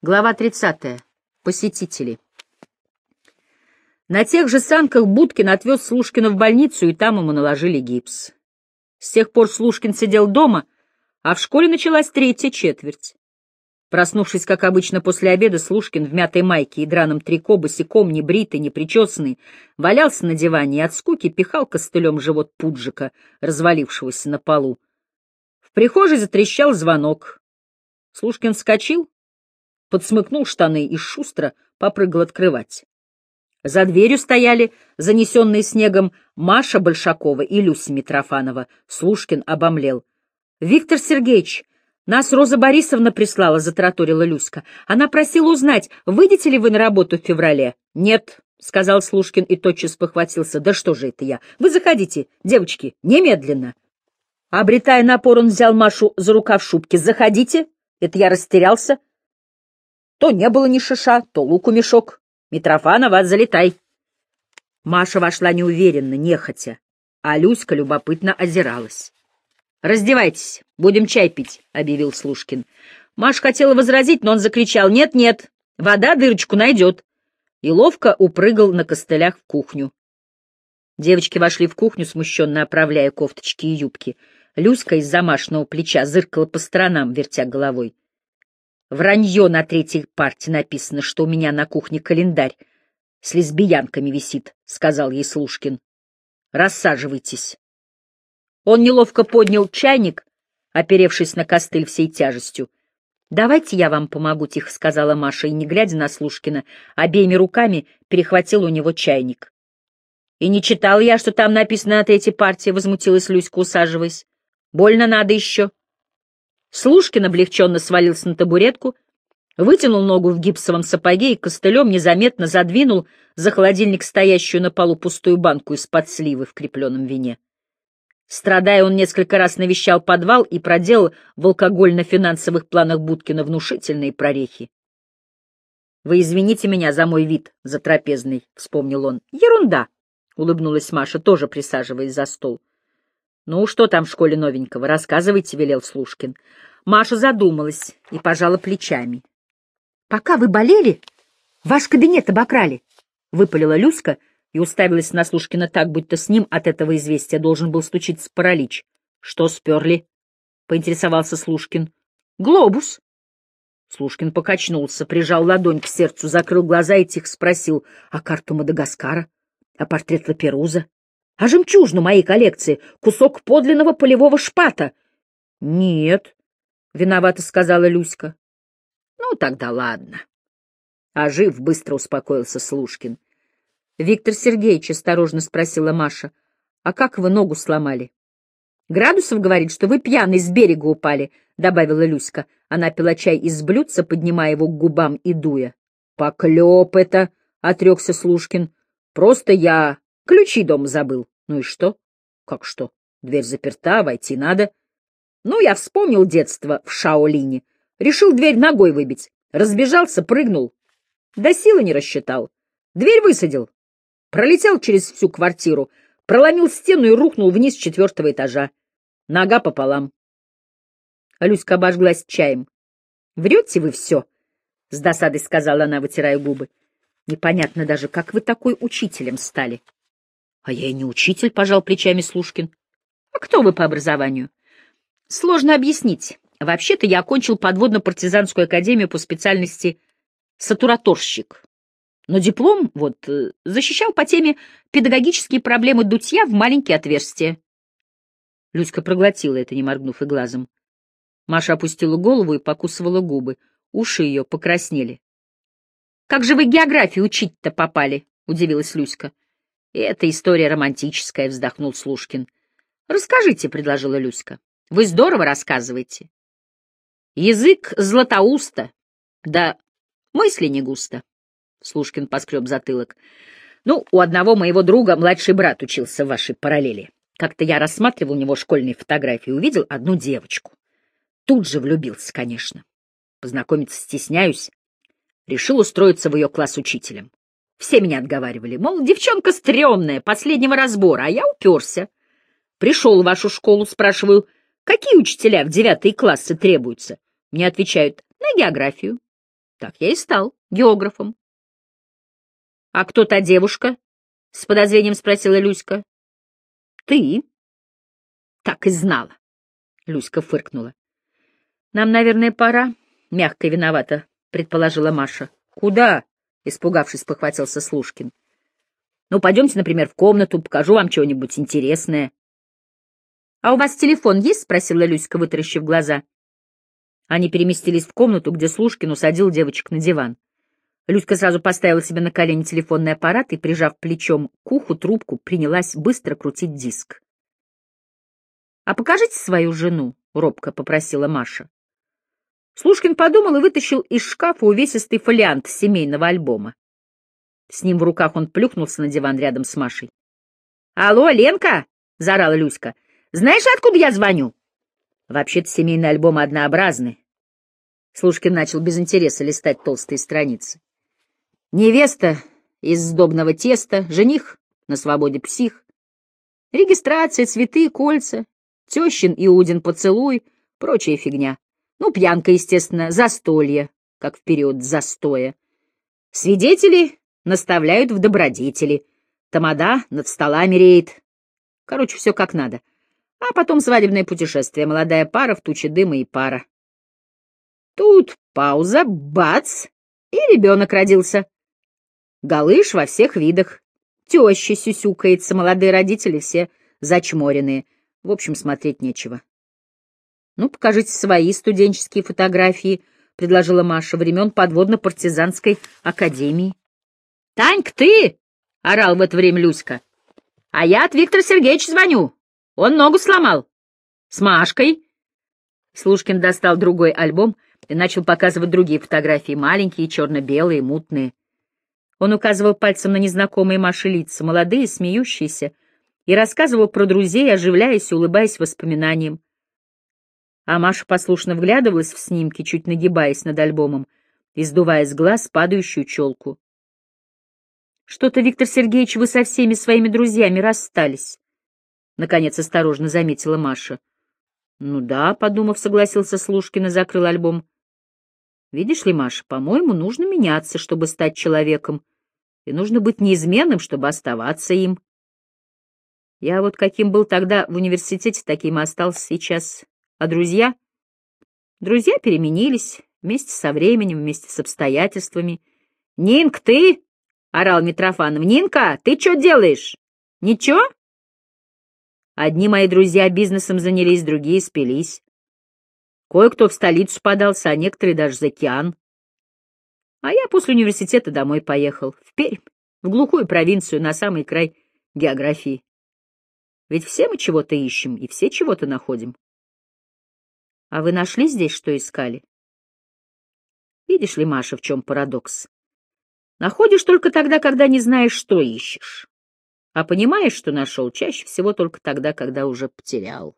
Глава 30. Посетители. На тех же санках Будкин отвез Слушкина в больницу, и там ему наложили гипс. С тех пор Слушкин сидел дома, а в школе началась третья четверть. Проснувшись, как обычно, после обеда, Слушкин в мятой майке и драном трико, босиком, не бритый, не причесанный, валялся на диване и от скуки пихал костылем живот пуджика, развалившегося на полу. В прихожей затрещал звонок. Слушкин вскочил, подсмыкнул штаны и шустро попрыгал открывать. За дверью стояли, занесенные снегом, Маша Большакова и Люся Митрофанова. Слушкин обомлел. — Виктор Сергеевич, нас Роза Борисовна прислала, — затараторила Люська. Она просила узнать, выйдете ли вы на работу в феврале. — Нет, — сказал Слушкин и тотчас похватился. — Да что же это я? Вы заходите, девочки, немедленно. Обретая напор, он взял Машу за рукав шубки. — Заходите. Это я растерялся. То не было ни шиша, то луку мешок. Митрофанова, залетай. Маша вошла неуверенно, нехотя, а Люська любопытно озиралась. — Раздевайтесь, будем чай пить, — объявил Слушкин. Маша хотела возразить, но он закричал «Нет, нет, вода дырочку найдет!» и ловко упрыгал на костылях в кухню. Девочки вошли в кухню, смущенно оправляя кофточки и юбки. Люська из-за Машиного плеча зыркала по сторонам, вертя головой. Вранье на третьей парте написано, что у меня на кухне календарь с лесбиянками висит, — сказал ей Слушкин. Рассаживайтесь. Он неловко поднял чайник, оперевшись на костыль всей тяжестью. — Давайте я вам помогу, — тихо сказала Маша, и, не глядя на Слушкина, обеими руками перехватила у него чайник. — И не читал я, что там написано на третьей партии, — возмутилась Люська, усаживаясь. — Больно надо еще. Слушкин облегченно свалился на табуретку, вытянул ногу в гипсовом сапоге и костылем незаметно задвинул за холодильник стоящую на полу пустую банку из-под сливы в крепленном вине. Страдая, он несколько раз навещал подвал и проделал в алкогольно-финансовых планах Будкина внушительные прорехи. «Вы извините меня за мой вид, за трапезный», — вспомнил он. «Ерунда», — улыбнулась Маша, тоже присаживаясь за стол. «Ну, что там в школе новенького? Рассказывайте», — велел Слушкин. Маша задумалась и пожала плечами. «Пока вы болели, ваш кабинет обокрали», — выпалила Люська и уставилась на Слушкина так, будто с ним от этого известия должен был случиться паралич. «Что сперли?» — поинтересовался Слушкин. «Глобус». Слушкин покачнулся, прижал ладонь к сердцу, закрыл глаза и тихо спросил, «А карту Мадагаскара? А портрет Лаперуза? А жемчужну моей коллекции, кусок подлинного полевого шпата. — Нет, — виновато сказала Люська. — Ну, тогда ладно. А жив быстро успокоился Слушкин. — Виктор Сергеевич осторожно спросила Маша, — а как вы ногу сломали? — Градусов говорит, что вы пьяный с берега упали, — добавила Люська. Она пила чай из блюдца, поднимая его к губам и дуя. — Поклеп это, — отрекся Слушкин. — Просто я Ключи дома забыл. Ну и что? Как что? Дверь заперта, войти надо. Ну, я вспомнил детство в Шаолине. Решил дверь ногой выбить. Разбежался, прыгнул. До силы не рассчитал. Дверь высадил. Пролетел через всю квартиру, проломил стену и рухнул вниз с четвертого этажа. Нога пополам. Люська обожглась чаем. — Врете вы все? — с досадой сказала она, вытирая губы. — Непонятно даже, как вы такой учителем стали. — а я и не учитель, пожал плечами Слушкин. А кто вы по образованию? Сложно объяснить. Вообще-то я окончил подводно-партизанскую академию по специальности сатураторщик. Но диплом, вот, э, защищал по теме педагогические проблемы дутья в маленькие отверстия. Люська проглотила это, не моргнув и глазом. Маша опустила голову и покусывала губы. Уши ее покраснели. — Как же вы географию учить-то попали? — удивилась Люська. И эта история романтическая, — вздохнул Слушкин. — Расскажите, — предложила Люська. — Вы здорово рассказываете. Язык златоуста, да мысли не густо. Слушкин поскреб затылок. Ну, у одного моего друга младший брат учился в вашей параллели. Как-то я рассматривал у него школьные фотографии, увидел одну девочку. Тут же влюбился, конечно. Познакомиться стесняюсь. Решил устроиться в ее класс учителем. Все меня отговаривали, мол, девчонка стрёмная, последнего разбора, а я уперся. Пришел в вашу школу, спрашиваю, какие учителя в девятые классы требуются? Мне отвечают, на географию. Так я и стал географом. — А кто та девушка? — с подозрением спросила Люська. — Ты. — Так и знала. Люська фыркнула. — Нам, наверное, пора, — мягко и виновата, — предположила Маша. — Куда? — испугавшись, похватился Слушкин. — Ну, пойдемте, например, в комнату, покажу вам что-нибудь интересное. — А у вас телефон есть? — спросила Люська, вытаращив глаза. Они переместились в комнату, где Слушкин усадил девочек на диван. Люська сразу поставила себе на колени телефонный аппарат и, прижав плечом к уху трубку, принялась быстро крутить диск. — А покажите свою жену, — робко попросила Маша. Слушкин подумал и вытащил из шкафа увесистый фолиант семейного альбома. С ним в руках он плюхнулся на диван рядом с Машей. — Алло, Ленка! — заорала Люська. — Знаешь, откуда я звоню? Вообще-то семейные альбомы однообразны. Слушкин начал без интереса листать толстые страницы. Невеста из сдобного теста, жених на свободе псих, регистрация, цветы, кольца, тещин Иудин поцелуй, прочая фигня. Ну, пьянка, естественно, застолье, как в период застоя. Свидетели наставляют в добродетели. Тамада над столами реет. Короче, все как надо. А потом свадебное путешествие, молодая пара в туче дыма и пара. Тут пауза, бац, и ребенок родился. Галыш во всех видах. Теща сюсюкается, молодые родители все зачморенные. В общем, смотреть нечего. «Ну, покажите свои студенческие фотографии», — предложила Маша, времен подводно-партизанской академии. «Таньк, ты!» — орал в это время Люська. «А я от Виктора Сергеевича звоню. Он ногу сломал. С Машкой». Слушкин достал другой альбом и начал показывать другие фотографии, маленькие, черно-белые, мутные. Он указывал пальцем на незнакомые Маши лица, молодые, смеющиеся, и рассказывал про друзей, оживляясь и улыбаясь воспоминаниям. А Маша послушно вглядывалась в снимки, чуть нагибаясь над альбомом, и сдувая с глаз падающую челку. «Что-то, Виктор Сергеевич, вы со всеми своими друзьями расстались», — наконец осторожно заметила Маша. «Ну да», — подумав, согласился Слушкин и закрыл альбом. «Видишь ли, Маша, по-моему, нужно меняться, чтобы стать человеком, и нужно быть неизменным, чтобы оставаться им. Я вот каким был тогда в университете, таким и остался сейчас. А друзья? Друзья переменились вместе со временем, вместе с обстоятельствами. «Нинк, ты?» — орал Митрофанов. «Нинка, ты что делаешь? Ничего?» Одни мои друзья бизнесом занялись, другие спились. Кое-кто в столицу подался, а некоторые даже за океан. А я после университета домой поехал, в Пермь, в глухую провинцию, на самый край географии. Ведь все мы чего-то ищем, и все чего-то находим. А вы нашли здесь, что искали? Видишь ли, Маша, в чем парадокс? Находишь только тогда, когда не знаешь, что ищешь. А понимаешь, что нашел, чаще всего только тогда, когда уже потерял.